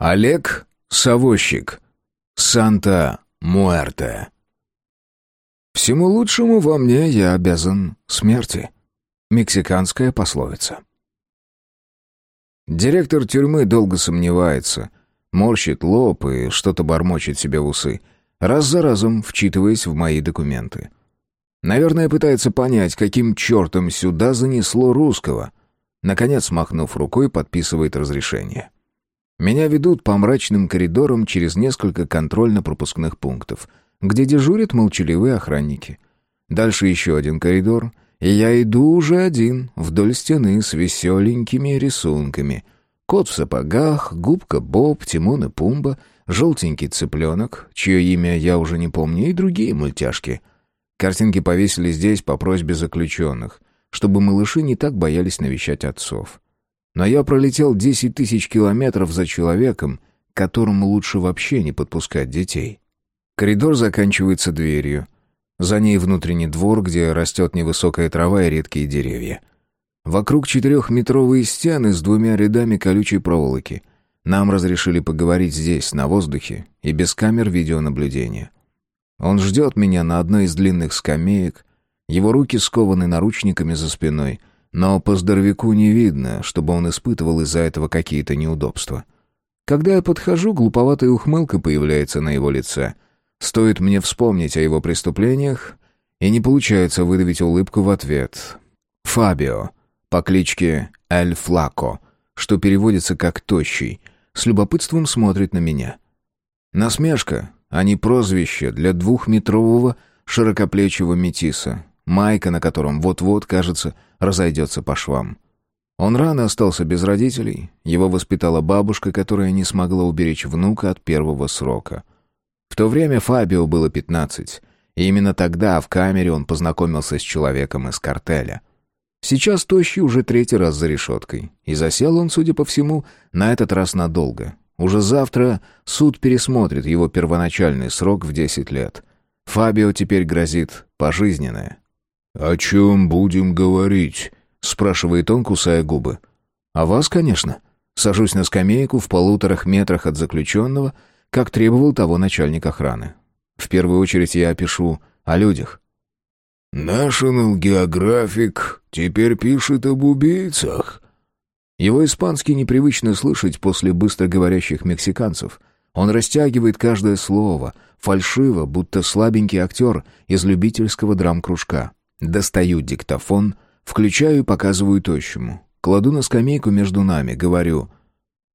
Олег Савощик. Санта-Муэрте. Всему лучшему во мне я обязан смерти. Мексиканская пословица. Директор тюрьмы долго сомневается, морщит лоб и что-то бормочет себе в усы, раз за разом вчитываясь в мои документы. Наверное, пытается понять, каким чертом сюда занесло русского. Наконец, махнув рукой, подписывает разрешение. Меня ведут по мрачным коридорам через несколько контрольно-пропускных пунктов, где дежурят молчаливые охранники. Дальше еще один коридор, и я иду уже один, вдоль стены с веселенькими рисунками. Кот в сапогах, губка Боб, Тимон и Пумба, желтенький цыпленок, чье имя я уже не помню, и другие мультяшки — Картинки повесили здесь по просьбе заключенных, чтобы малыши не так боялись навещать отцов. Но я пролетел десять тысяч километров за человеком, которому лучше вообще не подпускать детей. Коридор заканчивается дверью. За ней внутренний двор, где растет невысокая трава и редкие деревья. Вокруг четырехметровые стены с двумя рядами колючей проволоки. Нам разрешили поговорить здесь, на воздухе, и без камер видеонаблюдения. Он ждет меня на одной из длинных скамеек. Его руки скованы наручниками за спиной, но по здоровяку не видно, чтобы он испытывал из-за этого какие-то неудобства. Когда я подхожу, глуповатая ухмылка появляется на его лице. Стоит мне вспомнить о его преступлениях, и не получается выдавить улыбку в ответ. Фабио, по кличке Эль Флако, что переводится как «тощий», с любопытством смотрит на меня. Насмешка, а не прозвище для двухметрового широкоплечего метиса, майка на котором вот-вот, кажется, разойдется по швам. Он рано остался без родителей, его воспитала бабушка, которая не смогла уберечь внука от первого срока. В то время Фабио было пятнадцать, и именно тогда в камере он познакомился с человеком из картеля. Сейчас Тощий уже третий раз за решеткой, и засел он, судя по всему, на этот раз надолго, уже завтра суд пересмотрит его первоначальный срок в 10 лет. Фабио теперь грозит пожизненное. «О чем будем говорить?» — спрашивает он, кусая губы. «О вас, конечно». Сажусь на скамейку в полуторах метрах от заключенного, как требовал того начальник охраны. В первую очередь я опишу о людях. «National Geographic теперь пишет об убийцах», его испанский непривычно слышать после быстро говорящих мексиканцев. Он растягивает каждое слово, фальшиво, будто слабенький актер из любительского драм-кружка. Достаю диктофон, включаю и показываю тощему. Кладу на скамейку между нами, говорю.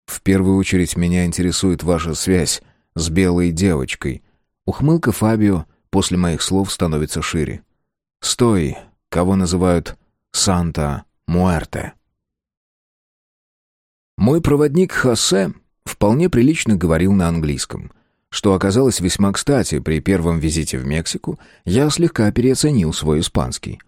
«В первую очередь меня интересует ваша связь с белой девочкой». Ухмылка Фабио после моих слов становится шире. «Стой, кого называют Санта Муэрте». Мой проводник Хосе вполне прилично говорил на английском, что оказалось весьма кстати. При первом визите в Мексику я слегка переоценил свой испанский.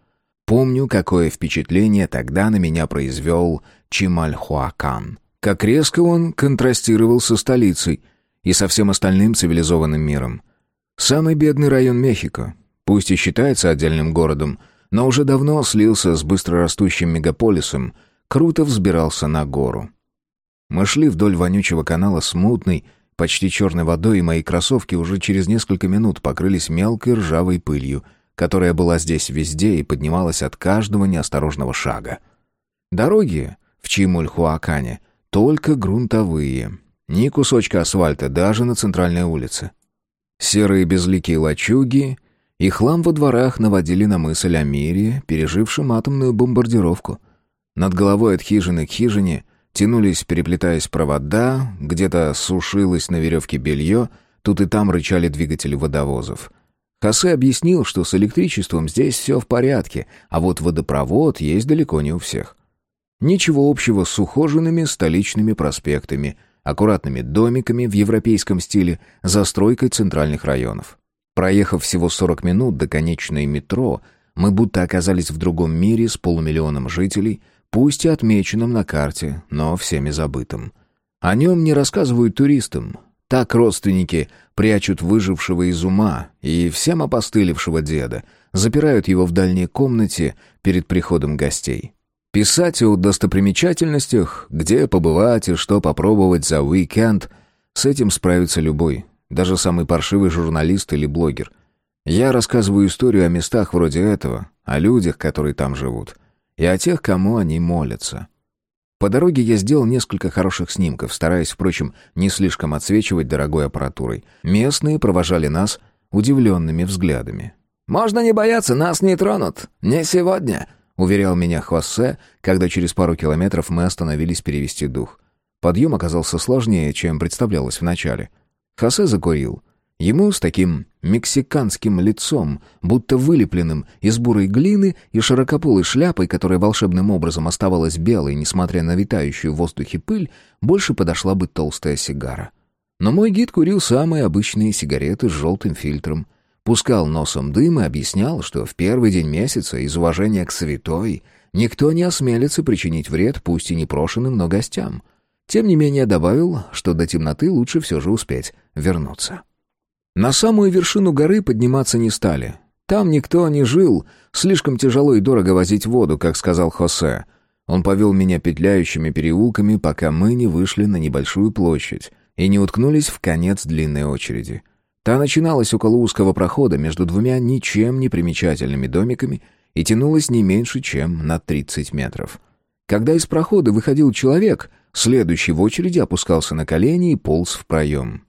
Помню, какое впечатление тогда на меня произвел Чимальхуакан. Как резко он контрастировал со столицей и со всем остальным цивилизованным миром. Самый бедный район Мехико, пусть и считается отдельным городом, но уже давно слился с быстрорастущим мегаполисом, круто взбирался на гору. Мы шли вдоль вонючего канала с мутной, почти черной водой, и мои кроссовки уже через несколько минут покрылись мелкой ржавой пылью, которая была здесь везде и поднималась от каждого неосторожного шага. Дороги в Чимульхуакане только грунтовые, ни кусочка асфальта даже на центральной улице. Серые безликие лачуги и хлам во дворах наводили на мысль о мире, пережившем атомную бомбардировку. Над головой от хижины к хижине — Тянулись, переплетаясь провода, где-то сушилось на веревке белье, тут и там рычали двигатели водовозов. Хосе объяснил, что с электричеством здесь все в порядке, а вот водопровод есть далеко не у всех. Ничего общего с ухоженными столичными проспектами, аккуратными домиками в европейском стиле, застройкой центральных районов. Проехав всего 40 минут до конечной метро, мы будто оказались в другом мире с полумиллионом жителей — пусть и отмеченном на карте, но всеми забытым. О нем не рассказывают туристам. Так родственники прячут выжившего из ума и всем опостылевшего деда, запирают его в дальней комнате перед приходом гостей. Писать о достопримечательностях, где побывать и что попробовать за уикенд, С этим справится любой, даже самый паршивый журналист или блогер. Я рассказываю историю о местах вроде этого, о людях, которые там живут, и о тех, кому они молятся. По дороге я сделал несколько хороших снимков, стараясь, впрочем, не слишком отсвечивать дорогой аппаратурой. Местные провожали нас удивленными взглядами. «Можно не бояться, нас не тронут. Не сегодня», — уверял меня Хосе, когда через пару километров мы остановились перевести дух. Подъем оказался сложнее, чем представлялось вначале. Хосе закурил. Ему с таким мексиканским лицом, будто вылепленным из бурой глины и широкополой шляпой, которая волшебным образом оставалась белой, несмотря на витающую в воздухе пыль, больше подошла бы толстая сигара. Но мой гид курил самые обычные сигареты с желтым фильтром. Пускал носом дым и объяснял, что в первый день месяца из уважения к святой никто не осмелится причинить вред, пусть и непрошенным, но гостям. Тем не менее добавил, что до темноты лучше все же успеть вернуться. На самую вершину горы подниматься не стали. Там никто не жил, слишком тяжело и дорого возить воду, как сказал Хосе. Он повел меня петляющими переулками, пока мы не вышли на небольшую площадь и не уткнулись в конец длинной очереди. Та начиналась около узкого прохода между двумя ничем не примечательными домиками и тянулась не меньше, чем на 30 метров. Когда из прохода выходил человек, следующий в очереди опускался на колени и полз в проем.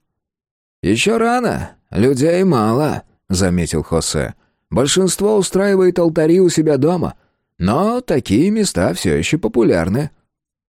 «Еще рано. Людей мало», — заметил Хосе. «Большинство устраивает алтари у себя дома. Но такие места все еще популярны».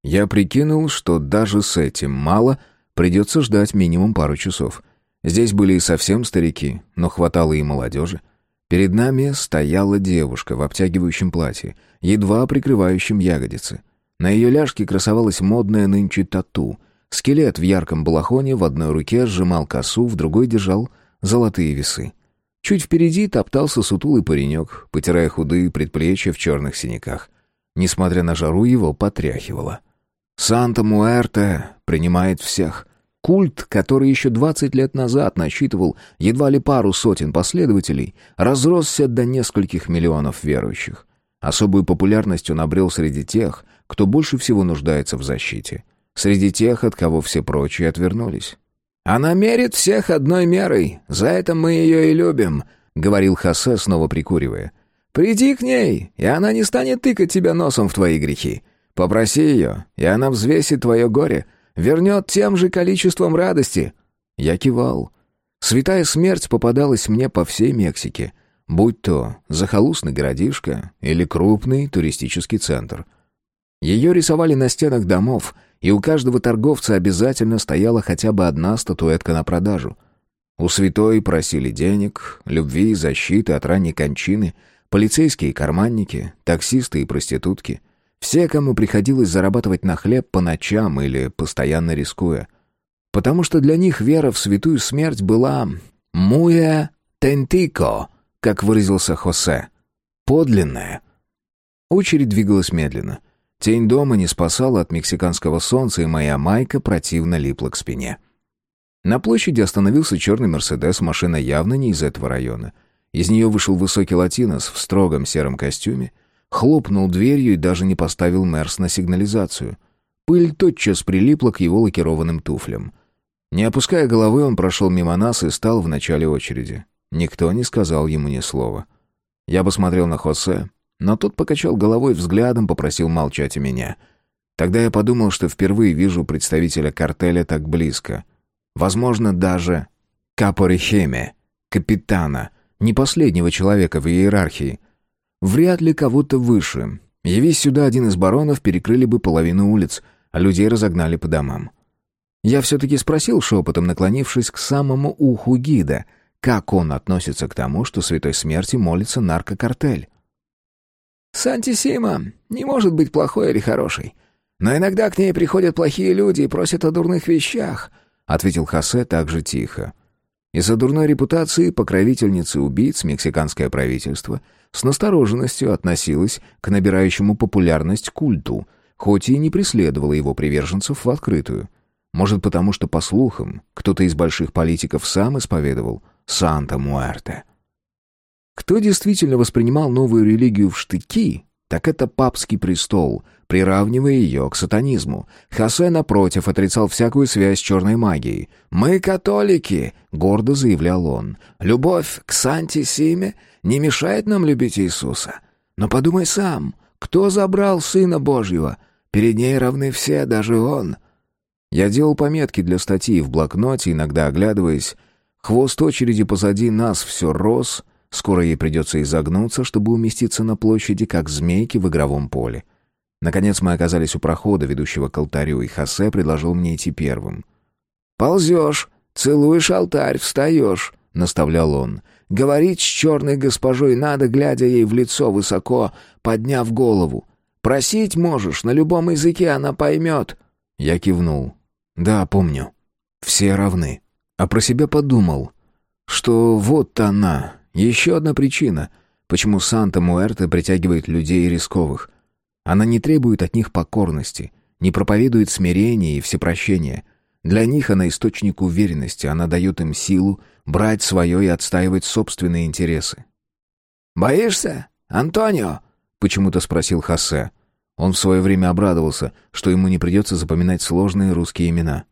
Я прикинул, что даже с этим мало, придется ждать минимум пару часов. Здесь были и совсем старики, но хватало и молодежи. Перед нами стояла девушка в обтягивающем платье, едва прикрывающем ягодицы. На ее ляжке красовалась модная нынче тату — Скелет в ярком балахоне в одной руке сжимал косу, в другой держал золотые весы. Чуть впереди топтался сутулый паренек, потирая худые предплечья в черных синяках. Несмотря на жару, его потряхивало. «Санта-Муэрте принимает всех». Культ, который еще 20 лет назад насчитывал едва ли пару сотен последователей, разросся до нескольких миллионов верующих. Особую популярность он обрел среди тех, кто больше всего нуждается в защите — среди тех, от кого все прочие отвернулись. «Она мерит всех одной мерой, за это мы ее и любим», — говорил Хосе, снова прикуривая. «Приди к ней, и она не станет тыкать тебя носом в твои грехи. Попроси ее, и она взвесит твое горе, вернет тем же количеством радости». Я кивал. Святая смерть попадалась мне по всей Мексике, будь то захолустный городишко или крупный туристический центр. Ее рисовали на стенах домов — и у каждого торговца обязательно стояла хотя бы одна статуэтка на продажу. У святой просили денег, любви, защиты от ранней кончины, полицейские карманники, таксисты и проститутки. Все, кому приходилось зарабатывать на хлеб по ночам или постоянно рискуя. Потому что для них вера в святую смерть была «муя тентико», как выразился Хосе, подлинная. Очередь двигалась медленно. Тень дома не спасала от мексиканского солнца, и моя майка противно липла к спине. На площади остановился черный «Мерседес», машина явно не из этого района. Из нее вышел высокий латинос в строгом сером костюме, хлопнул дверью и даже не поставил Мерс на сигнализацию. Пыль тотчас прилипла к его лакированным туфлям. Не опуская головы, он прошел мимо нас и стал в начале очереди. Никто не сказал ему ни слова. Я посмотрел на Хосе, но тот покачал головой взглядом, попросил молчать у меня. Тогда я подумал, что впервые вижу представителя картеля так близко. Возможно, даже Капорихеме, капитана, не последнего человека в иерархии. Вряд ли кого-то выше. Явись сюда один из баронов, перекрыли бы половину улиц, а людей разогнали по домам. Я все-таки спросил шепотом, наклонившись к самому уху гида, как он относится к тому, что святой смерти молится наркокартель. Сантисима не может быть плохой или хорошей. Но иногда к ней приходят плохие люди и просят о дурных вещах», — ответил Хосе также тихо. Из-за дурной репутации покровительницы убийц мексиканское правительство с настороженностью относилось к набирающему популярность культу, хоть и не преследовало его приверженцев в открытую. Может, потому что, по слухам, кто-то из больших политиков сам исповедовал «Санта-Муэрте». Кто действительно воспринимал новую религию в штыки, так это папский престол, приравнивая ее к сатанизму. Хосе, напротив, отрицал всякую связь с черной магией. «Мы католики», — гордо заявлял он. «Любовь к Санти Симе не мешает нам любить Иисуса. Но подумай сам, кто забрал Сына Божьего? Перед ней равны все, даже Он». Я делал пометки для статьи в блокноте, иногда оглядываясь. Хвост очереди позади нас все рос, скоро ей придется изогнуться, чтобы уместиться на площади, как змейки в игровом поле. Наконец мы оказались у прохода, ведущего к алтарю, и Хосе предложил мне идти первым. «Ползешь, целуешь алтарь, встаешь», — наставлял он. «Говорить с черной госпожой надо, глядя ей в лицо высоко, подняв голову. Просить можешь, на любом языке она поймет». Я кивнул. «Да, помню. Все равны». А про себя подумал, что вот она, еще одна причина, почему Санта-Муэрте притягивает людей рисковых. Она не требует от них покорности, не проповедует смирения и всепрощения. Для них она источник уверенности, она дает им силу брать свое и отстаивать собственные интересы. «Боишься, Антонио?» — почему-то спросил Хосе. Он в свое время обрадовался, что ему не придется запоминать сложные русские имена.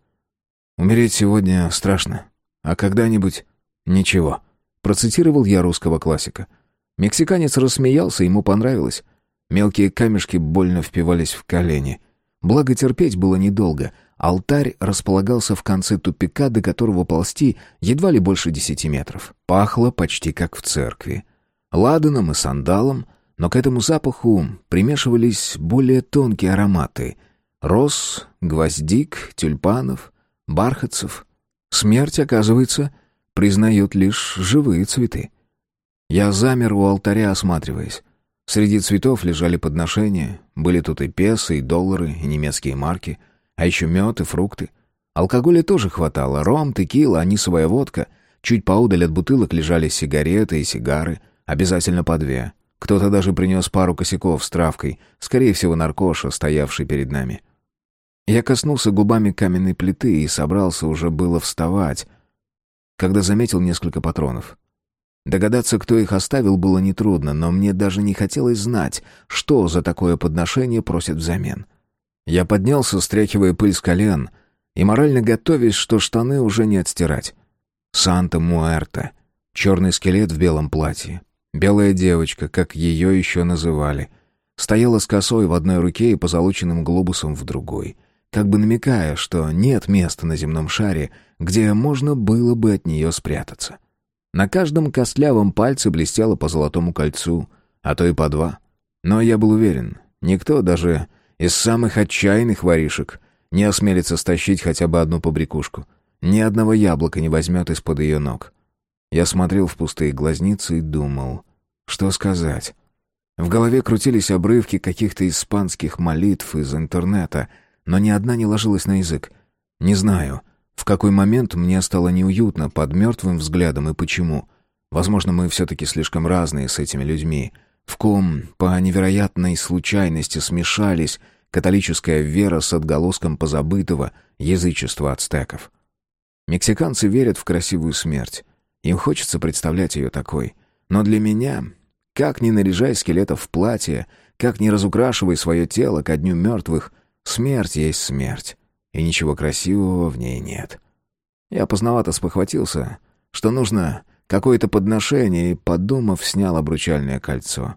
«Умереть сегодня страшно, а когда-нибудь ничего», — процитировал я русского классика. Мексиканец рассмеялся, ему понравилось. Мелкие камешки больно впивались в колени. Благо терпеть было недолго. Алтарь располагался в конце тупика, до которого ползти едва ли больше десяти метров. Пахло почти как в церкви. Ладаном и сандалом, но к этому запаху примешивались более тонкие ароматы. Роз, гвоздик, тюльпанов, бархатцев. Смерть, оказывается, признают лишь живые цветы. Я замер у алтаря, осматриваясь. Среди цветов лежали подношения, были тут и песо, и доллары, и немецкие марки, а еще мед и фрукты. Алкоголя тоже хватало, ром, текила, анисовая водка. Чуть поудаль от бутылок лежали сигареты и сигары, обязательно по две. Кто-то даже принес пару косяков с травкой, скорее всего, наркоша, стоявший перед нами. Я коснулся губами каменной плиты и собрался уже было вставать, когда заметил несколько патронов. Догадаться, кто их оставил, было нетрудно, но мне даже не хотелось знать, что за такое подношение просят взамен. Я поднялся, стряхивая пыль с колен, и морально готовясь, что штаны уже не отстирать. Санта-Муэрта. Черный скелет в белом платье. Белая девочка, как ее еще называли. Стояла с косой в одной руке и позолоченным глобусом в другой. Как бы намекая, что нет места на земном шаре, где можно было бы от нее спрятаться. На каждом костлявом пальце блестело по золотому кольцу, а то и по два. Но я был уверен, никто даже из самых отчаянных воришек не осмелится стащить хотя бы одну побрякушку. Ни одного яблока не возьмет из-под ее ног. Я смотрел в пустые глазницы и думал, что сказать. В голове крутились обрывки каких-то испанских молитв из интернета, но ни одна не ложилась на язык. Не знаю, в какой момент мне стало неуютно под мертвым взглядом и почему. Возможно, мы все-таки слишком разные с этими людьми, в ком по невероятной случайности смешались католическая вера с отголоском позабытого язычества ацтеков. Мексиканцы верят в красивую смерть. Им хочется представлять ее такой. Но для меня, как ни наряжай скелетов в платье, как ни разукрашивай свое тело ко дню мертвых, смерть есть смерть и ничего красивого в ней нет. Я поздновато спохватился, что нужно какое-то подношение, и, подумав, снял обручальное кольцо.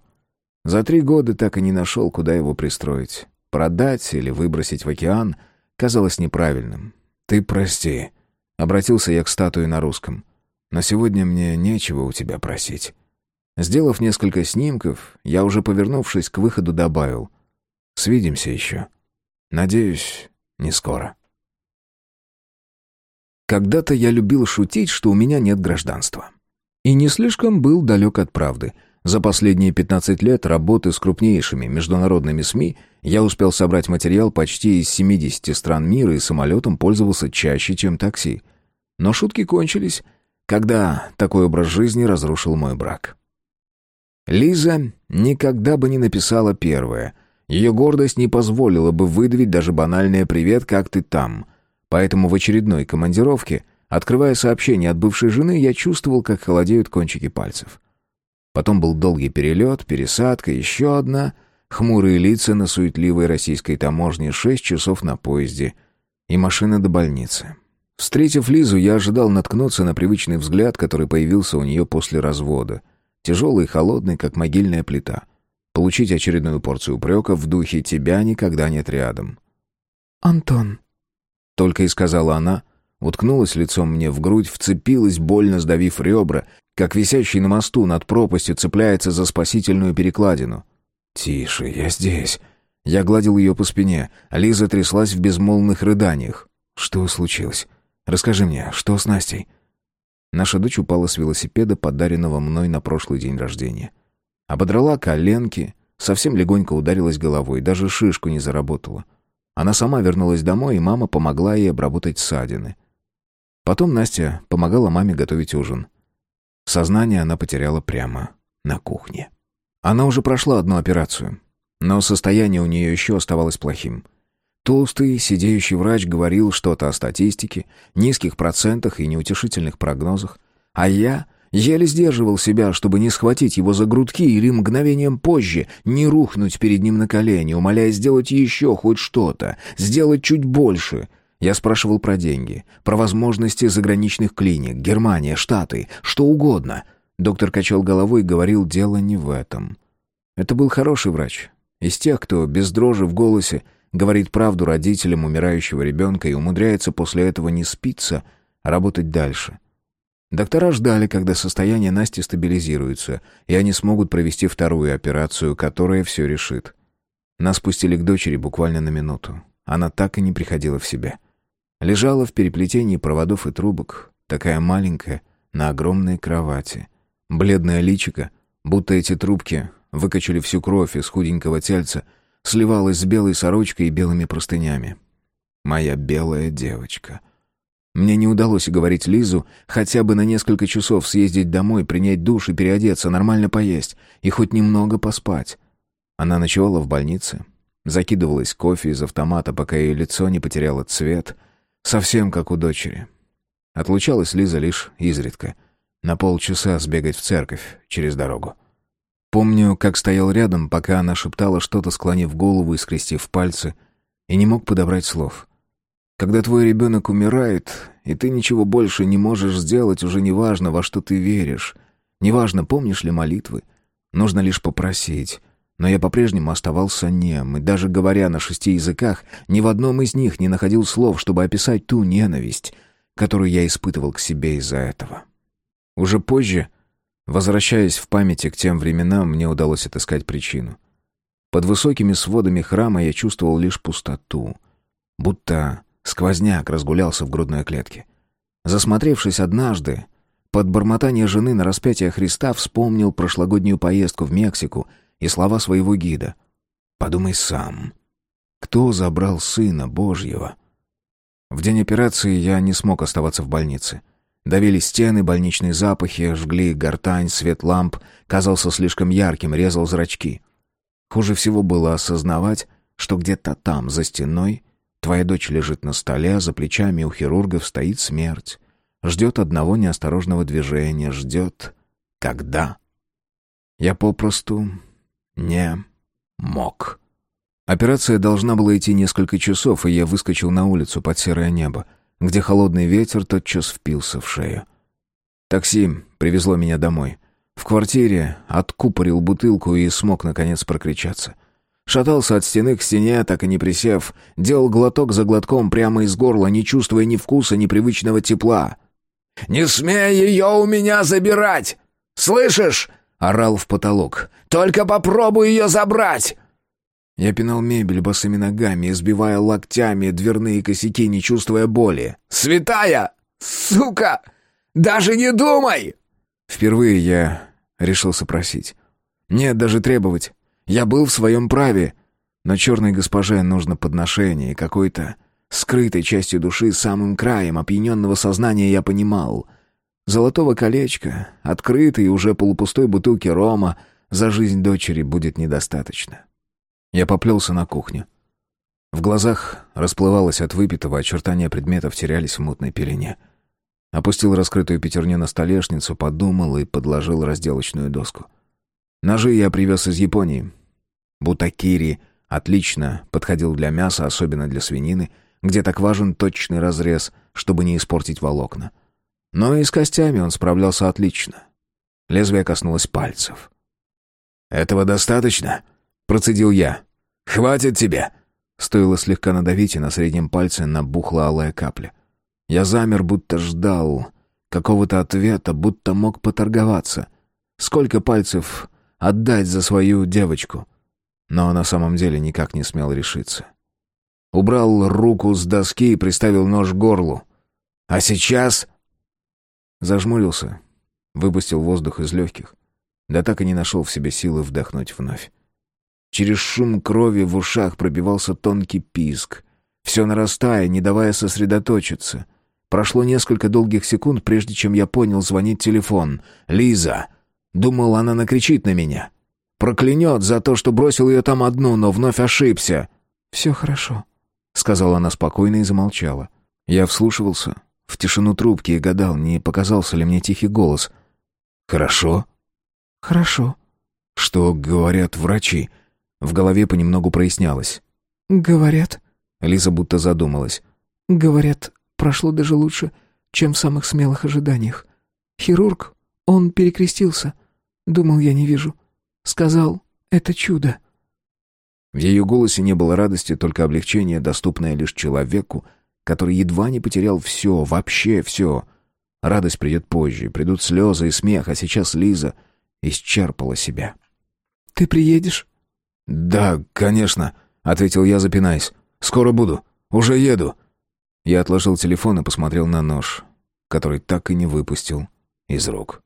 За три года так и не нашел, куда его пристроить. Продать или выбросить в океан казалось неправильным. «Ты прости», — обратился я к статуе на русском. «Но сегодня мне нечего у тебя просить». Сделав несколько снимков, я уже повернувшись к выходу добавил. «Свидимся еще. Надеюсь, не скоро. Когда-то я любил шутить, что у меня нет гражданства. И не слишком был далек от правды. За последние 15 лет работы с крупнейшими международными СМИ я успел собрать материал почти из 70 стран мира и самолетом пользовался чаще, чем такси. Но шутки кончились, когда такой образ жизни разрушил мой брак. Лиза никогда бы не написала первое — ее гордость не позволила бы выдавить даже банальное «привет, как ты там?». Поэтому в очередной командировке, открывая сообщение от бывшей жены, я чувствовал, как холодеют кончики пальцев. Потом был долгий перелет, пересадка, еще одна. хмурые лица на суетливой российской таможне, шесть часов на поезде и машина до больницы. Встретив Лизу, я ожидал наткнуться на привычный взгляд, который появился у нее после развода. Тяжелый и холодный, как могильная плита. Получить очередную порцию упреков в духе «тебя никогда нет рядом». «Антон», — только и сказала она, уткнулась лицом мне в грудь, вцепилась, больно сдавив ребра, как висящий на мосту над пропастью цепляется за спасительную перекладину. «Тише, я здесь». Я гладил ее по спине, Лиза тряслась в безмолвных рыданиях. «Что случилось? Расскажи мне, что с Настей?» Наша дочь упала с велосипеда, подаренного мной на прошлый день рождения. Ободрала коленки, совсем легонько ударилась головой, даже шишку не заработала. Она сама вернулась домой, и мама помогла ей обработать ссадины. Потом Настя помогала маме готовить ужин. Сознание она потеряла прямо на кухне. Она уже прошла одну операцию, но состояние у нее еще оставалось плохим. Толстый, сидеющий врач говорил что-то о статистике, низких процентах и неутешительных прогнозах, а я еле сдерживал себя, чтобы не схватить его за грудки или мгновением позже не рухнуть перед ним на колени, умоляя сделать еще хоть что-то, сделать чуть больше. Я спрашивал про деньги, про возможности заграничных клиник, Германия, Штаты, что угодно. Доктор качал головой и говорил, дело не в этом. Это был хороший врач, из тех, кто без дрожи в голосе говорит правду родителям умирающего ребенка и умудряется после этого не спиться, а работать дальше. Доктора ждали, когда состояние Насти стабилизируется, и они смогут провести вторую операцию, которая все решит. Нас пустили к дочери буквально на минуту. Она так и не приходила в себя. Лежала в переплетении проводов и трубок, такая маленькая, на огромной кровати. Бледное личико, будто эти трубки выкачали всю кровь из худенького тельца — сливалась с белой сорочкой и белыми простынями. Моя белая девочка. Мне не удалось уговорить Лизу хотя бы на несколько часов съездить домой, принять душ и переодеться, нормально поесть и хоть немного поспать. Она ночевала в больнице, закидывалась кофе из автомата, пока ее лицо не потеряло цвет, совсем как у дочери. Отлучалась Лиза лишь изредка, на полчаса сбегать в церковь через дорогу. Помню, как стоял рядом, пока она шептала что-то, склонив голову и скрестив пальцы, и не мог подобрать слов. Когда твой ребенок умирает, и ты ничего больше не можешь сделать, уже неважно, во что ты веришь. Неважно, помнишь ли молитвы. Нужно лишь попросить. Но я по-прежнему оставался нем, и даже говоря на шести языках, ни в одном из них не находил слов, чтобы описать ту ненависть, которую я испытывал к себе из-за этого. Уже позже Возвращаясь в памяти к тем временам, мне удалось отыскать причину. Под высокими сводами храма я чувствовал лишь пустоту, будто сквозняк разгулялся в грудной клетке. Засмотревшись однажды, под бормотание жены на распятие Христа вспомнил прошлогоднюю поездку в Мексику и слова своего гида. «Подумай сам, кто забрал Сына Божьего?» В день операции я не смог оставаться в больнице. Давили стены, больничные запахи, жгли гортань, свет ламп казался слишком ярким, резал зрачки. Хуже всего было осознавать, что где-то там, за стеной, твоя дочь лежит на столе, а за плечами у хирургов стоит смерть. Ждет одного неосторожного движения, ждет... Когда? Я попросту не мог. Операция должна была идти несколько часов, и я выскочил на улицу под серое небо где холодный ветер тотчас впился в шею. Такси привезло меня домой. В квартире откупорил бутылку и смог, наконец, прокричаться. Шатался от стены к стене, так и не присев, делал глоток за глотком прямо из горла, не чувствуя ни вкуса, ни привычного тепла. «Не смей ее у меня забирать! Слышишь?» — орал в потолок. «Только попробуй ее забрать!» Я пинал мебель босыми ногами, избивая локтями дверные косяки, не чувствуя боли. «Святая! Сука! Даже не думай!» Впервые я решился просить. Нет, даже требовать. Я был в своем праве. Но черной госпоже нужно подношение, какой-то скрытой частью души, самым краем опьяненного сознания я понимал. Золотого колечка, открытой и уже полупустой бутылки рома за жизнь дочери будет недостаточно. Я поплелся на кухню. В глазах расплывалось от выпитого, очертания предметов терялись в мутной пелене. Опустил раскрытую пятерню на столешницу, подумал и подложил разделочную доску. Ножи я привез из Японии. Бутакири отлично подходил для мяса, особенно для свинины, где так важен точный разрез, чтобы не испортить волокна. Но и с костями он справлялся отлично. Лезвие коснулось пальцев. «Этого достаточно?» — процедил я. «Хватит тебе!» Стоило слегка надавить, и на среднем пальце набухла алая капля. Я замер, будто ждал какого-то ответа, будто мог поторговаться. Сколько пальцев отдать за свою девочку? Но на самом деле никак не смел решиться. Убрал руку с доски и приставил нож к горлу. «А сейчас...» Зажмурился, выпустил воздух из легких, да так и не нашел в себе силы вдохнуть вновь. Через шум крови в ушах пробивался тонкий писк, все нарастая, не давая сосредоточиться. Прошло несколько долгих секунд, прежде чем я понял, звонит телефон. «Лиза!» Думал, она накричит на меня. Проклянет за то, что бросил ее там одну, но вновь ошибся. «Все хорошо», — сказала она спокойно и замолчала. Я вслушивался в тишину трубки и гадал, не показался ли мне тихий голос. «Хорошо?» «Хорошо». «Что говорят врачи?» В голове понемногу прояснялось. «Говорят...» Лиза будто задумалась. «Говорят, прошло даже лучше, чем в самых смелых ожиданиях. Хирург, он перекрестился. Думал, я не вижу. Сказал, это чудо». В ее голосе не было радости, только облегчение, доступное лишь человеку, который едва не потерял все, вообще все. Радость придет позже, придут слезы и смех, а сейчас Лиза исчерпала себя. «Ты приедешь?» «Да, конечно», — ответил я, запинаясь. «Скоро буду. Уже еду». Я отложил телефон и посмотрел на нож, который так и не выпустил из рук.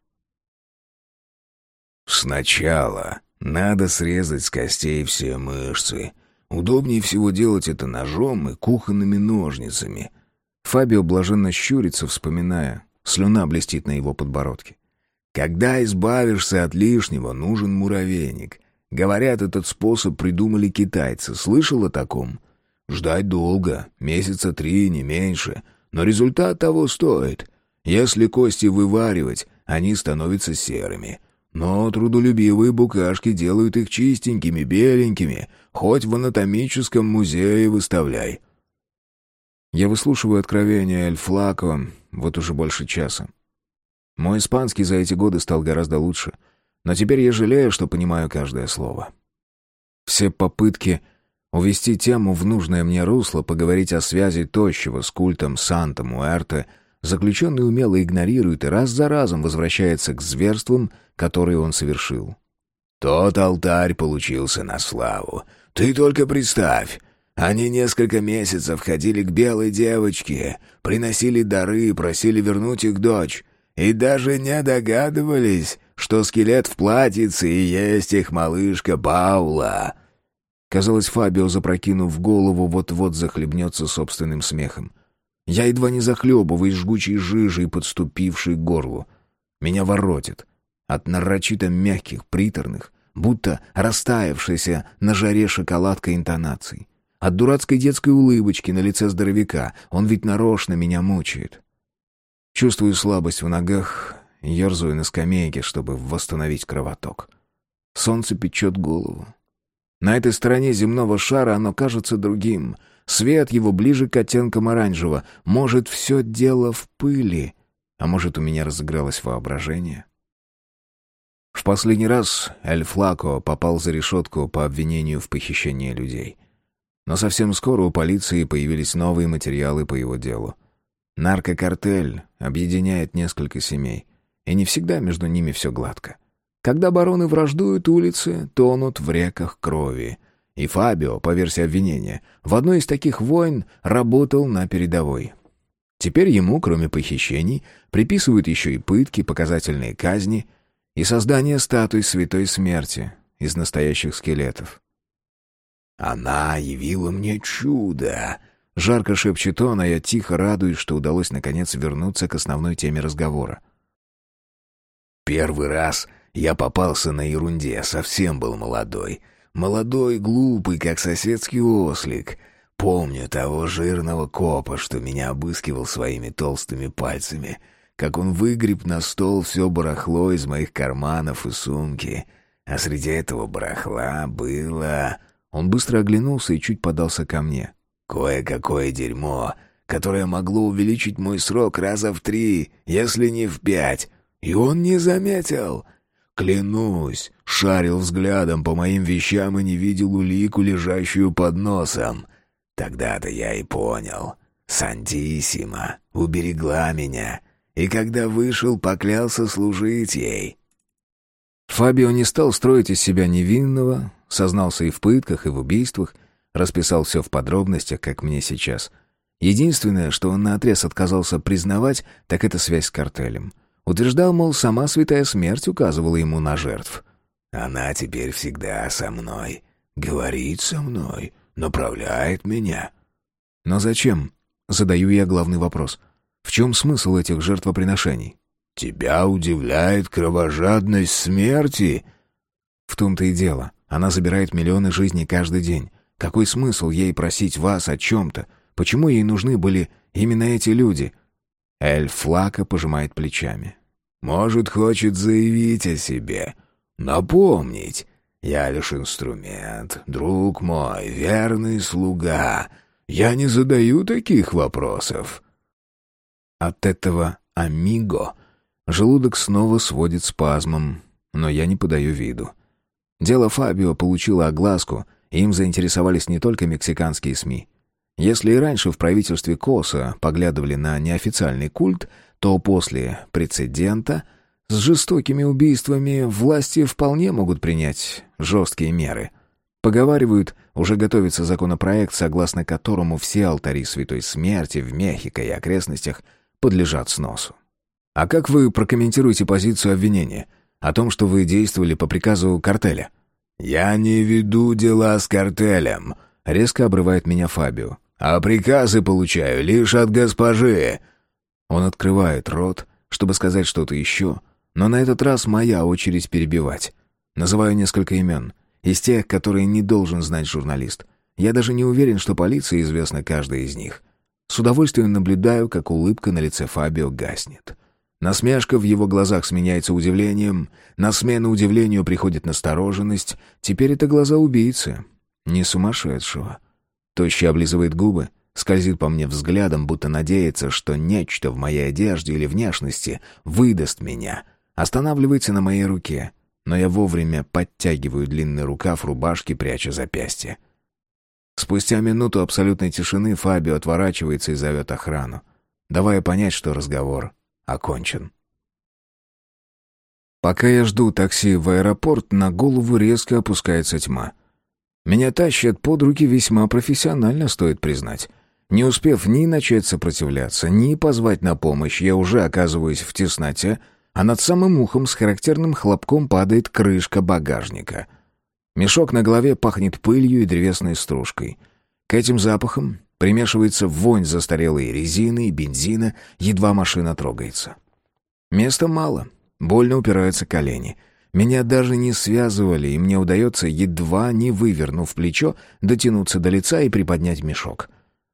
«Сначала надо срезать с костей все мышцы. Удобнее всего делать это ножом и кухонными ножницами». Фабио блаженно щурится, вспоминая. Слюна блестит на его подбородке. «Когда избавишься от лишнего, нужен муравейник. Говорят, этот способ придумали китайцы. Слышал о таком? Ждать долго, месяца три, не меньше. Но результат того стоит. Если кости вываривать, они становятся серыми. Но трудолюбивые букашки делают их чистенькими, беленькими. Хоть в анатомическом музее выставляй. Я выслушиваю откровения Эль вот уже больше часа. Мой испанский за эти годы стал гораздо лучше — но теперь я жалею, что понимаю каждое слово. Все попытки увести тему в нужное мне русло, поговорить о связи тощего с культом Санта-Муэрте, заключенный умело игнорирует и раз за разом возвращается к зверствам, которые он совершил. «Тот алтарь получился на славу. Ты только представь!» Они несколько месяцев ходили к белой девочке, приносили дары и просили вернуть их дочь. И даже не догадывались, что скелет в платьице и есть их малышка Паула». Казалось, Фабио, запрокинув голову, вот-вот захлебнется собственным смехом. Я едва не захлебываюсь жгучей жижей, подступившей к горлу. Меня воротит. От нарочито мягких, приторных, будто растаявшейся на жаре шоколадка интонаций. От дурацкой детской улыбочки на лице здоровяка. Он ведь нарочно меня мучает. Чувствую слабость в ногах, ерзаю на скамейке, чтобы восстановить кровоток. Солнце печет голову. На этой стороне земного шара оно кажется другим. Свет его ближе к оттенкам оранжевого. Может, все дело в пыли, а может, у меня разыгралось воображение. В последний раз Эль Флако попал за решетку по обвинению в похищении людей. Но совсем скоро у полиции появились новые материалы по его делу. Наркокартель объединяет несколько семей, и не всегда между ними все гладко. Когда бароны враждуют, улицы тонут в реках крови. И Фабио, по версии обвинения, в одной из таких войн работал на передовой. Теперь ему, кроме похищений, приписывают еще и пытки, показательные казни и создание статуй святой смерти из настоящих скелетов. «Она явила мне чудо!» Жарко шепчет он, а я тихо радуюсь, что удалось наконец вернуться к основной теме разговора. Первый раз я попался на ерунде, совсем был молодой. Молодой, глупый, как соседский ослик. Помню того жирного копа, что меня обыскивал своими толстыми пальцами, как он выгреб на стол все барахло из моих карманов и сумки. А среди этого барахла было... Он быстро оглянулся и чуть подался ко мне. Кое-какое дерьмо, которое могло увеличить мой срок раза в три, если не в пять. И он не заметил. Клянусь, шарил взглядом по моим вещам и не видел улику, лежащую под носом. Тогда-то я и понял. Сантиссима уберегла меня, и когда вышел, поклялся служить ей. Фабио не стал строить из себя невинного, сознался и в пытках, и в убийствах, расписал все в подробностях, как мне сейчас. Единственное, что он наотрез отказался признавать, так это связь с картелем. Утверждал, мол, сама святая смерть указывала ему на жертв. «Она теперь всегда со мной, говорит со мной, направляет меня». «Но зачем?» — задаю я главный вопрос. «В чем смысл этих жертвоприношений?» «Тебя удивляет кровожадность смерти?» «В том-то и дело. Она забирает миллионы жизней каждый день. Какой смысл ей просить вас о чем-то? Почему ей нужны были именно эти люди?» Эль Флака пожимает плечами. «Может, хочет заявить о себе, напомнить. Я лишь инструмент, друг мой, верный слуга. Я не задаю таких вопросов». От этого «амиго» желудок снова сводит спазмом, но я не подаю виду. Дело Фабио получило огласку, и им заинтересовались не только мексиканские СМИ. Если и раньше в правительстве Коса поглядывали на неофициальный культ, то после прецедента с жестокими убийствами власти вполне могут принять жесткие меры. Поговаривают, уже готовится законопроект, согласно которому все алтари Святой Смерти в Мехико и окрестностях подлежат сносу. А как вы прокомментируете позицию обвинения о том, что вы действовали по приказу картеля? «Я не веду дела с картелем», — резко обрывает меня Фабио а приказы получаю лишь от госпожи». Он открывает рот, чтобы сказать что-то еще, но на этот раз моя очередь перебивать. Называю несколько имен, из тех, которые не должен знать журналист. Я даже не уверен, что полиции известна каждая из них. С удовольствием наблюдаю, как улыбка на лице Фабио гаснет. Насмешка в его глазах сменяется удивлением, на смену удивлению приходит настороженность, теперь это глаза убийцы, не сумасшедшего. Тощий облизывает губы, скользит по мне взглядом, будто надеется, что нечто в моей одежде или внешности выдаст меня. Останавливается на моей руке, но я вовремя подтягиваю длинный рукав рубашки, пряча запястье. Спустя минуту абсолютной тишины Фабио отворачивается и зовет охрану, давая понять, что разговор окончен. Пока я жду такси в аэропорт, на голову резко опускается тьма — меня тащат под руки весьма профессионально, стоит признать. Не успев ни начать сопротивляться, ни позвать на помощь, я уже оказываюсь в тесноте, а над самым ухом с характерным хлопком падает крышка багажника. Мешок на голове пахнет пылью и древесной стружкой. К этим запахам примешивается вонь застарелой резины и бензина, едва машина трогается. Места мало, больно упираются колени — меня даже не связывали, и мне удается, едва не вывернув плечо, дотянуться до лица и приподнять мешок.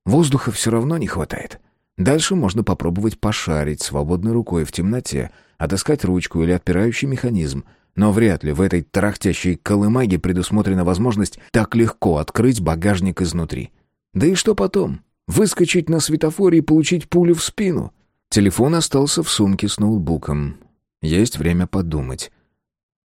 Воздуха все равно не хватает. Дальше можно попробовать пошарить свободной рукой в темноте, отыскать ручку или отпирающий механизм, но вряд ли в этой тарахтящей колымаге предусмотрена возможность так легко открыть багажник изнутри. Да и что потом? Выскочить на светофоре и получить пулю в спину? Телефон остался в сумке с ноутбуком. Есть время подумать.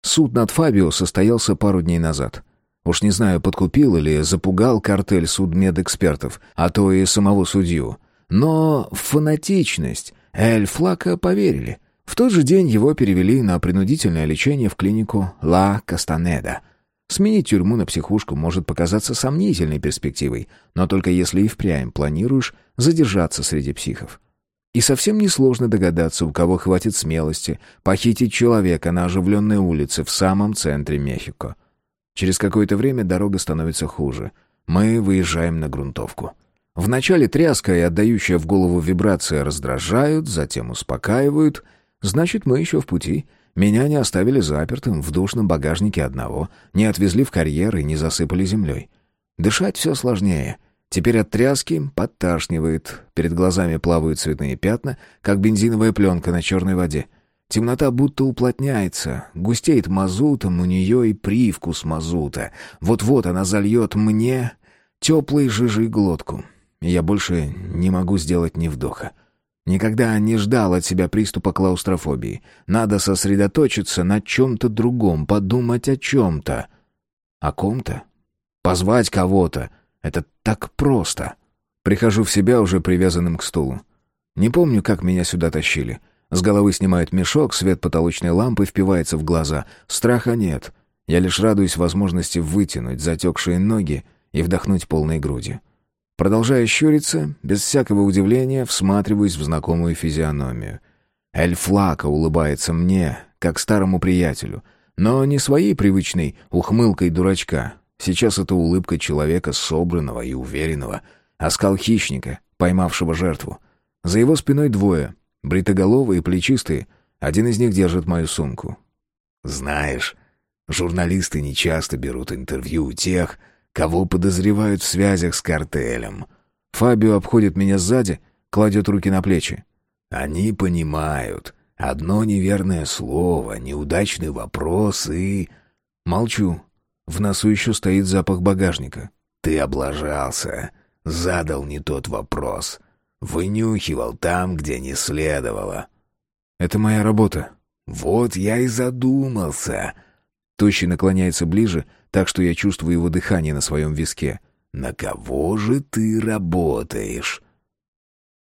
Суд над Фабио состоялся пару дней назад. Уж не знаю, подкупил или запугал картель судмедэкспертов, а то и самого судью. Но в фанатичность Эль Флака поверили. В тот же день его перевели на принудительное лечение в клинику Ла Кастанеда. Сменить тюрьму на психушку может показаться сомнительной перспективой, но только если и впрямь планируешь задержаться среди психов. И совсем несложно догадаться, у кого хватит смелости похитить человека на оживленной улице в самом центре Мехико. Через какое-то время дорога становится хуже. Мы выезжаем на грунтовку. Вначале тряска и отдающая в голову вибрация раздражают, затем успокаивают. Значит, мы еще в пути. Меня не оставили запертым в душном багажнике одного, не отвезли в карьер и не засыпали землей. Дышать все сложнее — Теперь от тряски подташнивает, перед глазами плавают цветные пятна, как бензиновая пленка на черной воде. Темнота будто уплотняется, густеет мазутом у нее и привкус мазута. Вот-вот она зальет мне теплой жижей глотку. Я больше не могу сделать ни вдоха. Никогда не ждал от себя приступа клаустрофобии. Надо сосредоточиться на чем-то другом, подумать о чем-то. О ком-то? Позвать кого-то. Это так просто. Прихожу в себя уже привязанным к стулу. Не помню, как меня сюда тащили. С головы снимают мешок, свет потолочной лампы впивается в глаза. Страха нет. Я лишь радуюсь возможности вытянуть затекшие ноги и вдохнуть полной грудью. Продолжая щуриться, без всякого удивления, всматриваюсь в знакомую физиономию. Эль Флака улыбается мне, как старому приятелю, но не своей привычной ухмылкой дурачка. Сейчас это улыбка человека собранного и уверенного, оскал хищника, поймавшего жертву. За его спиной двое, бритоголовые и плечистые. Один из них держит мою сумку. «Знаешь, журналисты не часто берут интервью у тех, кого подозревают в связях с картелем. Фабио обходит меня сзади, кладет руки на плечи. Они понимают. Одно неверное слово, неудачный вопрос и... Молчу. В носу еще стоит запах багажника. Ты облажался. Задал не тот вопрос. Вынюхивал там, где не следовало. Это моя работа. Вот я и задумался. Тощий наклоняется ближе, так что я чувствую его дыхание на своем виске. «На кого же ты работаешь?»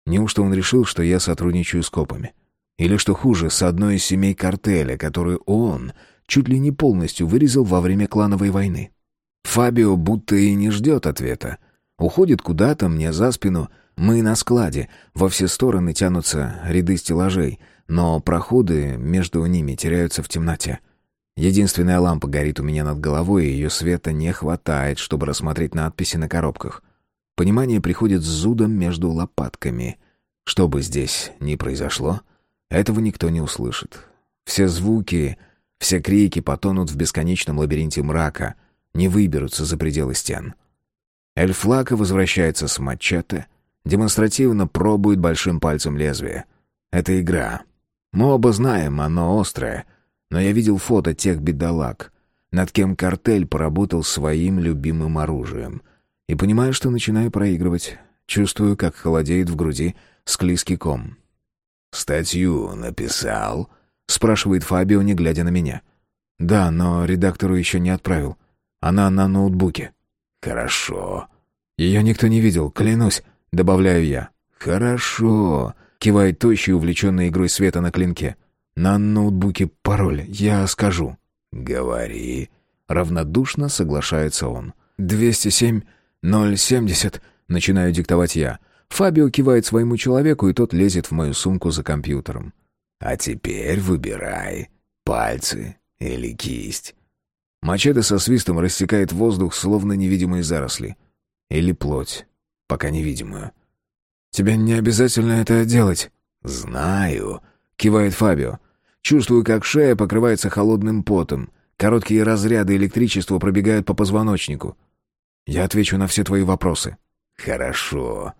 Неужто он решил, что я сотрудничаю с копами? Или, что хуже, с одной из семей картеля, которую он чуть ли не полностью вырезал во время клановой войны? Фабио будто и не ждет ответа. Уходит куда-то мне за спину. Мы на складе. Во все стороны тянутся ряды стеллажей, но проходы между ними теряются в темноте. Единственная лампа горит у меня над головой, и ее света не хватает, чтобы рассмотреть надписи на коробках. Понимание приходит с зудом между лопатками. Что бы здесь ни произошло, этого никто не услышит. Все звуки, все крики потонут в бесконечном лабиринте мрака, не выберутся за пределы стен. Эльфлака возвращается с мачете, демонстративно пробует большим пальцем лезвие. Это игра. Мы оба знаем, оно острое — но я видел фото тех бедолаг, над кем картель поработал своим любимым оружием. И понимаю, что начинаю проигрывать. Чувствую, как холодеет в груди склизкий ком. «Статью написал?» — спрашивает Фабио, не глядя на меня. «Да, но редактору еще не отправил. Она на ноутбуке». «Хорошо». «Ее никто не видел, клянусь», — добавляю я. «Хорошо», — кивает тощий, увлеченный игрой света на клинке. На ноутбуке пароль, я скажу. Говори. Равнодушно соглашается он. 207-070, начинаю диктовать я. Фабио кивает своему человеку, и тот лезет в мою сумку за компьютером. А теперь выбирай, пальцы или кисть. Мачете со свистом рассекает воздух, словно невидимые заросли. Или плоть, пока невидимую. «Тебе не обязательно это делать». «Знаю», — кивает Фабио. Чувствую, как шея покрывается холодным потом. Короткие разряды электричества пробегают по позвоночнику. Я отвечу на все твои вопросы. Хорошо.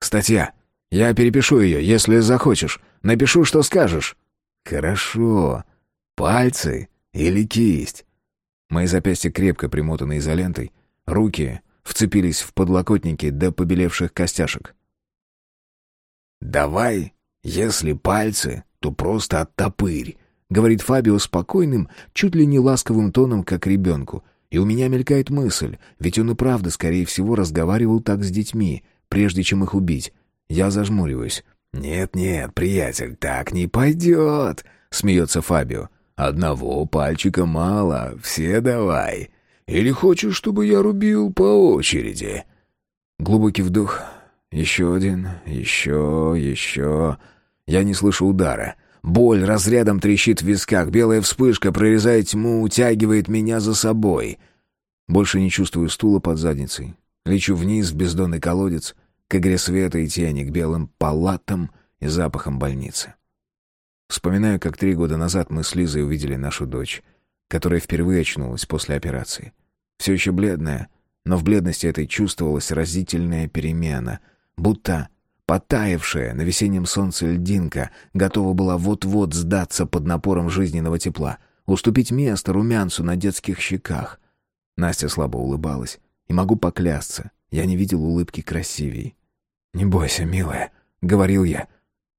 Статья. Я перепишу ее, если захочешь. Напишу, что скажешь. Хорошо. Пальцы или кисть? Мои запястья крепко примотаны изолентой. Руки вцепились в подлокотники до побелевших костяшек. «Давай, если пальцы, то просто оттопырь», — говорит Фабио спокойным, чуть ли не ласковым тоном, как ребенку. И у меня мелькает мысль, ведь он и правда, скорее всего, разговаривал так с детьми, прежде чем их убить. Я зажмуриваюсь. «Нет-нет, приятель, так не пойдет», — смеется Фабио. «Одного пальчика мало, все давай. Или хочешь, чтобы я рубил по очереди?» Глубокий вдох. Еще один, еще, еще... Я не слышу удара. Боль разрядом трещит в висках, белая вспышка, прорезая тьму, утягивает меня за собой. Больше не чувствую стула под задницей. Лечу вниз в бездонный колодец, к игре света и тени, к белым палатам и запахам больницы. Вспоминаю, как три года назад мы с Лизой увидели нашу дочь, которая впервые очнулась после операции. Все еще бледная, но в бледности этой чувствовалась разительная перемена, будто Потаявшая на весеннем солнце льдинка готова была вот-вот сдаться под напором жизненного тепла, уступить место румянцу на детских щеках. Настя слабо улыбалась, и могу поклясться, я не видел улыбки красивей. «Не бойся, милая», — говорил я.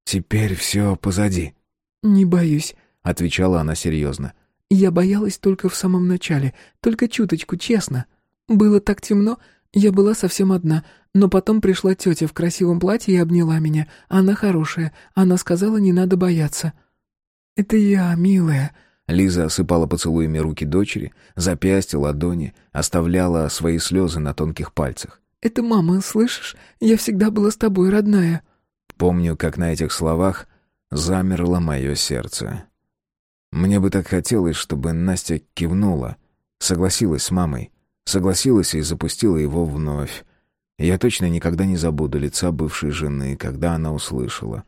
«Теперь все позади». «Не боюсь», — отвечала она серьезно. «Я боялась только в самом начале, только чуточку, честно. Было так темно, я была совсем одна, но потом пришла тетя в красивом платье и обняла меня. Она хорошая, она сказала, не надо бояться». «Это я, милая», Лиза осыпала поцелуями руки дочери, запястья, ладони, оставляла свои слезы на тонких пальцах. «Это мама, слышишь? Я всегда была с тобой, родная». Помню, как на этих словах замерло мое сердце. Мне бы так хотелось, чтобы Настя кивнула, согласилась с мамой, согласилась и запустила его вновь. Я точно никогда не забуду лица бывшей жены, когда она услышала.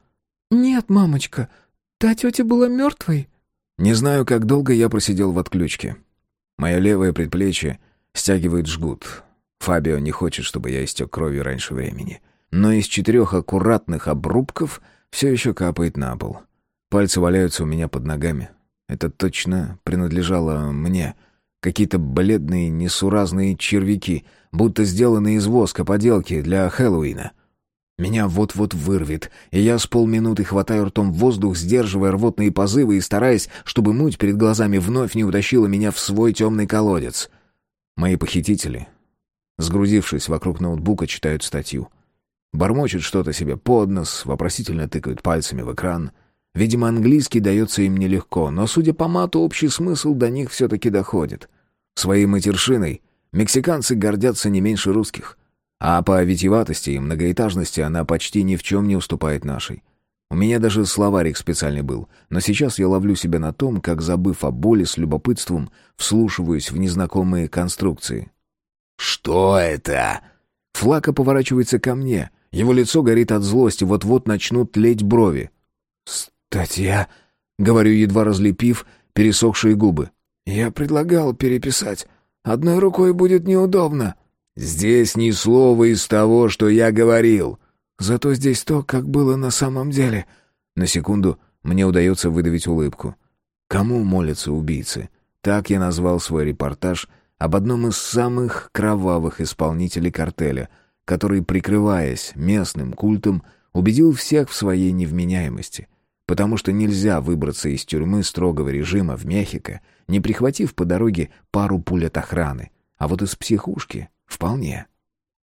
«Нет, мамочка, та тетя была мертвой». Не знаю, как долго я просидел в отключке. Мое левое предплечье стягивает жгут. Фабио не хочет, чтобы я истек кровью раньше времени. Но из четырех аккуратных обрубков все еще капает на пол. Пальцы валяются у меня под ногами. Это точно принадлежало мне. Какие-то бледные, несуразные червяки, будто сделанные из воска поделки для Хэллоуина. Меня вот-вот вырвет, и я с полминуты хватаю ртом воздух, сдерживая рвотные позывы и стараясь, чтобы муть перед глазами вновь не утащила меня в свой темный колодец. Мои похитители, сгрузившись вокруг ноутбука, читают статью. Бормочут что-то себе под нос, вопросительно тыкают пальцами в экран. Видимо, английский дается им нелегко, но, судя по мату, общий смысл до них все-таки доходит. Своей матершиной мексиканцы гордятся не меньше русских. А по витиеватости и многоэтажности она почти ни в чем не уступает нашей. У меня даже словарик специальный был, но сейчас я ловлю себя на том, как, забыв о боли, с любопытством вслушиваюсь в незнакомые конструкции. «Что это?» Флака поворачивается ко мне. Его лицо горит от злости, вот-вот начнут тлеть брови. «Статья», — говорю, едва разлепив пересохшие губы. «Я предлагал переписать. Одной рукой будет неудобно». Здесь ни слова из того, что я говорил. Зато здесь то, как было на самом деле. На секунду мне удается выдавить улыбку. Кому молятся убийцы? Так я назвал свой репортаж об одном из самых кровавых исполнителей картеля, который, прикрываясь местным культом, убедил всех в своей невменяемости. Потому что нельзя выбраться из тюрьмы строгого режима в Мехико, не прихватив по дороге пару пуль от охраны. А вот из психушки Вполне.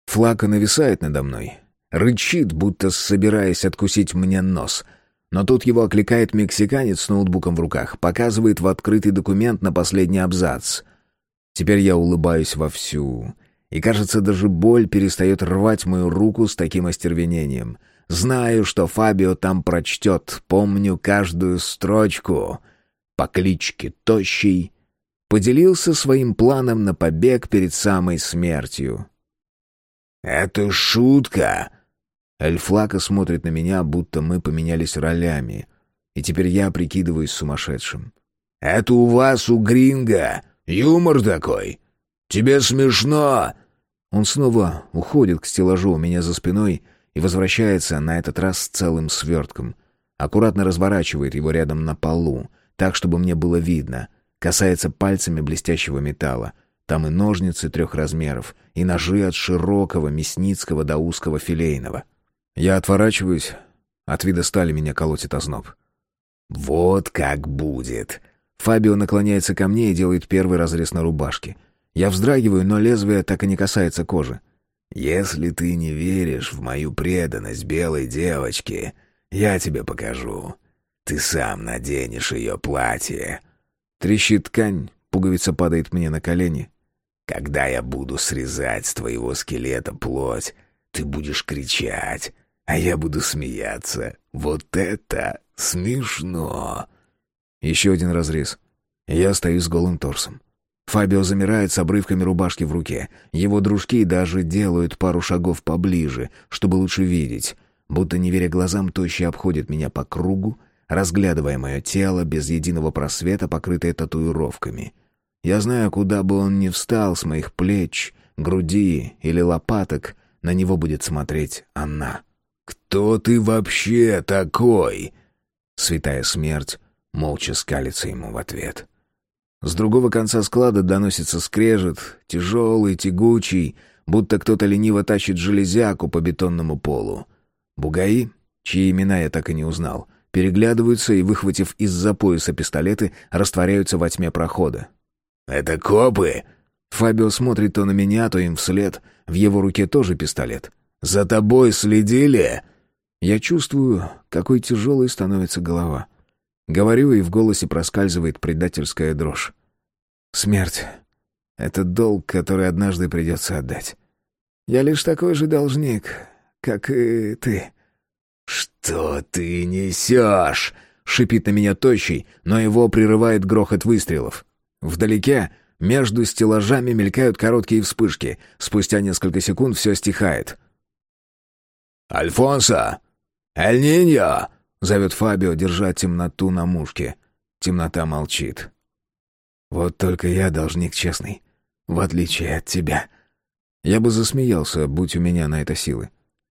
Флака нависает надо мной. Рычит, будто собираясь откусить мне нос. Но тут его окликает мексиканец с ноутбуком в руках, показывает в открытый документ на последний абзац. Теперь я улыбаюсь вовсю. И, кажется, даже боль перестает рвать мою руку с таким остервенением. Знаю, что Фабио там прочтет, помню каждую строчку. По кличке Тощий поделился своим планом на побег перед самой смертью. «Это шутка!» Эльфлака смотрит на меня, будто мы поменялись ролями, и теперь я прикидываюсь сумасшедшим. «Это у вас, у Гринга, юмор такой! Тебе смешно!» Он снова уходит к стеллажу у меня за спиной и возвращается на этот раз с целым свертком. Аккуратно разворачивает его рядом на полу, так, чтобы мне было видно, Касается пальцами блестящего металла. Там и ножницы трех размеров, и ножи от широкого мясницкого до узкого филейного. Я отворачиваюсь. От вида стали меня колотит озноб. «Вот как будет!» Фабио наклоняется ко мне и делает первый разрез на рубашке. Я вздрагиваю, но лезвие так и не касается кожи. «Если ты не веришь в мою преданность белой девочке, я тебе покажу. Ты сам наденешь ее платье». Трещит ткань, пуговица падает мне на колени. «Когда я буду срезать с твоего скелета плоть, ты будешь кричать, а я буду смеяться. Вот это смешно!» Еще один разрез. Я стою с голым торсом. Фабио замирает с обрывками рубашки в руке. Его дружки даже делают пару шагов поближе, чтобы лучше видеть. Будто, не веря глазам, тощий обходит меня по кругу, разглядывая мое тело без единого просвета, покрытое татуировками. Я знаю, куда бы он ни встал с моих плеч, груди или лопаток, на него будет смотреть она. «Кто ты вообще такой?» Святая смерть молча скалится ему в ответ. С другого конца склада доносится скрежет, тяжелый, тягучий, будто кто-то лениво тащит железяку по бетонному полу. Бугаи, чьи имена я так и не узнал, переглядываются и, выхватив из-за пояса пистолеты, растворяются во тьме прохода. «Это копы!» Фабио смотрит то на меня, то им вслед. В его руке тоже пистолет. «За тобой следили?» Я чувствую, какой тяжелой становится голова. Говорю, и в голосе проскальзывает предательская дрожь. Смерть — это долг, который однажды придется отдать. Я лишь такой же должник, как и ты. «Что ты несешь?» — шипит на меня тощий, но его прерывает грохот выстрелов. Вдалеке, между стеллажами, мелькают короткие вспышки. Спустя несколько секунд все стихает. «Альфонсо! Эль-Ниньо!» Зовет Фабио, держа темноту на мушке. Темнота молчит. Вот только я должник честный, в отличие от тебя. Я бы засмеялся, будь у меня на это силы.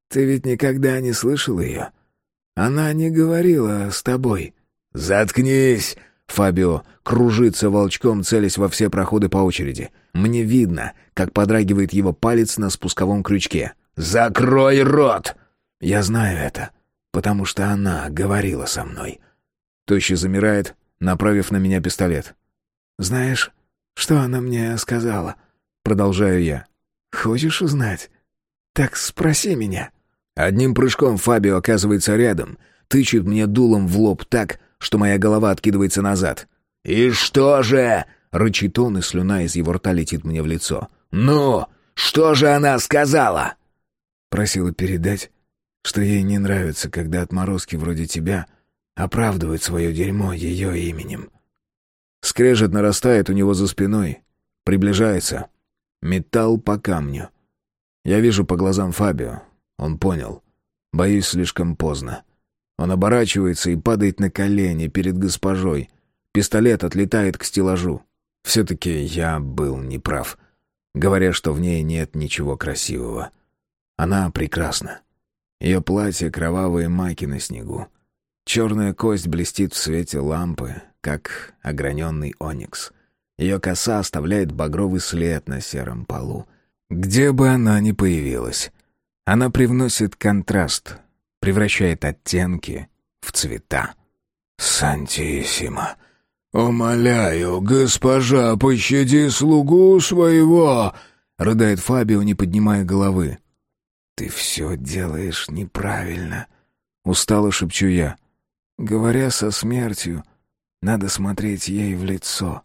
Ты ведь никогда не слышал ее? Она не говорила с тобой. Заткнись! Фабио кружится волчком, целясь во все проходы по очереди. Мне видно, как подрагивает его палец на спусковом крючке. «Закрой рот!» «Я знаю это потому что она говорила со мной». Тощий замирает, направив на меня пистолет. «Знаешь, что она мне сказала?» Продолжаю я. «Хочешь узнать? Так спроси меня». Одним прыжком Фабио оказывается рядом, тычет мне дулом в лоб так, что моя голова откидывается назад. «И что же?» — рычит он, и слюна из его рта летит мне в лицо. «Ну, что же она сказала?» Просила передать, что ей не нравится, когда отморозки вроде тебя оправдывают свое дерьмо ее именем. Скрежет нарастает у него за спиной, приближается. Металл по камню. Я вижу по глазам Фабио. Он понял. Боюсь, слишком поздно. Он оборачивается и падает на колени перед госпожой. Пистолет отлетает к стеллажу. Все-таки я был неправ, говоря, что в ней нет ничего красивого. Она прекрасна. Ее платье — кровавые маки на снегу. Черная кость блестит в свете лампы, как ограненный оникс. Ее коса оставляет багровый след на сером полу. Где бы она ни появилась, она привносит контраст, превращает оттенки в цвета. «Сантиссимо! Умоляю, госпожа, пощади слугу своего!» — рыдает Фабио, не поднимая головы. «Ты все делаешь неправильно», — устало шепчу я. «Говоря со смертью, надо смотреть ей в лицо».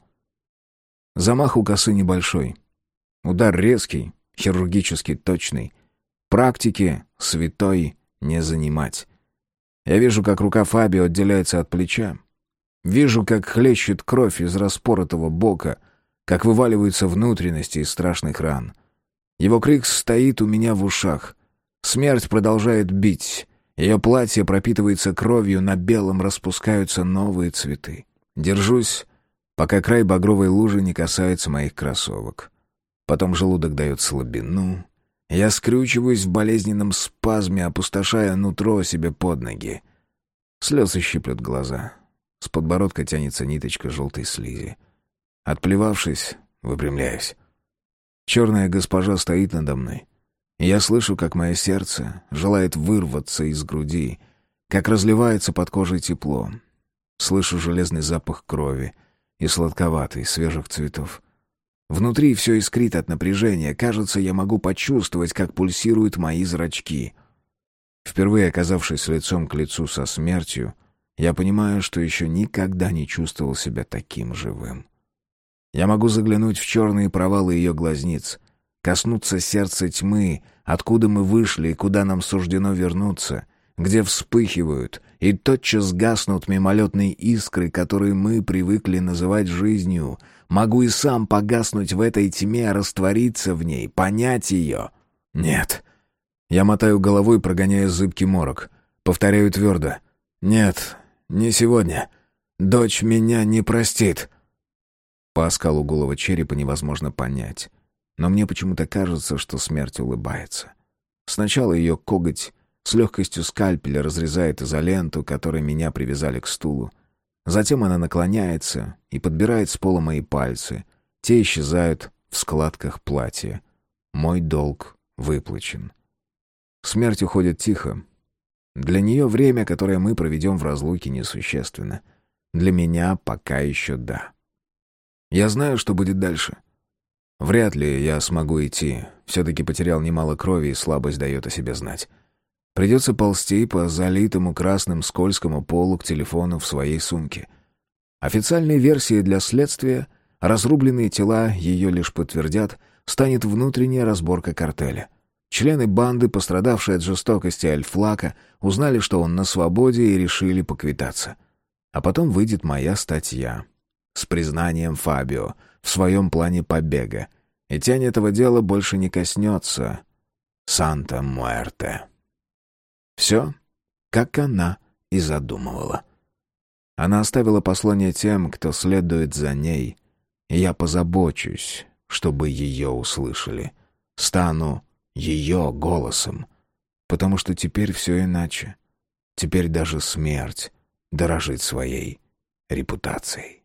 Замах у косы небольшой. Удар резкий, хирургически точный. Практики святой не занимать. Я вижу, как рука Фабио отделяется от плеча. Вижу, как хлещет кровь из распоротого бока, как вываливаются внутренности из страшных ран. Его крик стоит у меня в ушах. Смерть продолжает бить. Ее платье пропитывается кровью, на белом распускаются новые цветы. Держусь, пока край багровой лужи не касается моих кроссовок. Потом желудок дает слабину. Я скрючиваюсь в болезненном спазме, опустошая нутро себе под ноги. Слезы щиплют глаза. С подбородка тянется ниточка желтой слизи. Отплевавшись, выпрямляюсь. Черная госпожа стоит надо мной. Я слышу, как мое сердце желает вырваться из груди, как разливается под кожей тепло. Слышу железный запах крови и сладковатый, свежих цветов. Внутри все искрит от напряжения. Кажется, я могу почувствовать, как пульсируют мои зрачки. Впервые оказавшись лицом к лицу со смертью, я понимаю, что еще никогда не чувствовал себя таким живым. Я могу заглянуть в черные провалы ее глазниц, коснуться сердца тьмы, откуда мы вышли и куда нам суждено вернуться, где вспыхивают и тотчас гаснут мимолетные искры, которые мы привыкли называть жизнью. Могу и сам погаснуть в этой тьме, раствориться в ней, понять ее. Нет. Я мотаю головой, прогоняя зыбкий морок. Повторяю твердо. Нет, не сегодня. Дочь меня не простит. По оскалу голого черепа невозможно понять. Но мне почему-то кажется, что смерть улыбается. Сначала ее коготь С легкостью скальпеля разрезает изоленту, которой меня привязали к стулу. Затем она наклоняется и подбирает с пола мои пальцы. Те исчезают в складках платья. Мой долг выплачен. Смерть уходит тихо. Для нее время, которое мы проведем в разлуке, несущественно. Для меня пока еще да. Я знаю, что будет дальше. Вряд ли я смогу идти. Все-таки потерял немало крови, и слабость дает о себе знать. Придется ползти по залитому красным скользкому полу к телефону в своей сумке. Официальной версией для следствия, разрубленные тела ее лишь подтвердят, станет внутренняя разборка картеля. Члены банды, пострадавшие от жестокости Альфлака, узнали, что он на свободе и решили поквитаться. А потом выйдет моя статья с признанием Фабио в своем плане побега, и тень этого дела больше не коснется Санта-Муэрте. Все, как она и задумывала. Она оставила послание тем, кто следует за ней, и я позабочусь, чтобы ее услышали. Стану ее голосом, потому что теперь все иначе. Теперь даже смерть дорожит своей репутацией.